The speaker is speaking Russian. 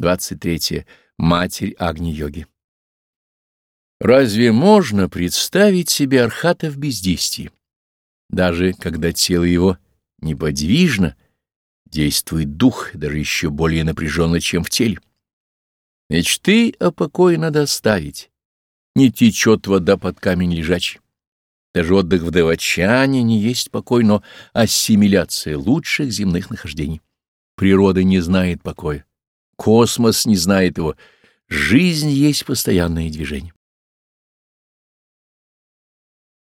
23. Матерь Агни-йоги. Разве можно представить себе архата в бездействии? Даже когда тело его неподвижно, действует дух, даже еще более напряженно, чем в теле. Мечты о покое надо оставить. Не течет вода под камень лежачий. Даже отдых в Девачане не есть покой, но ассимиляция лучших земных нахождений. Природа не знает покоя. Космос не знает его. Жизнь есть постоянное движение.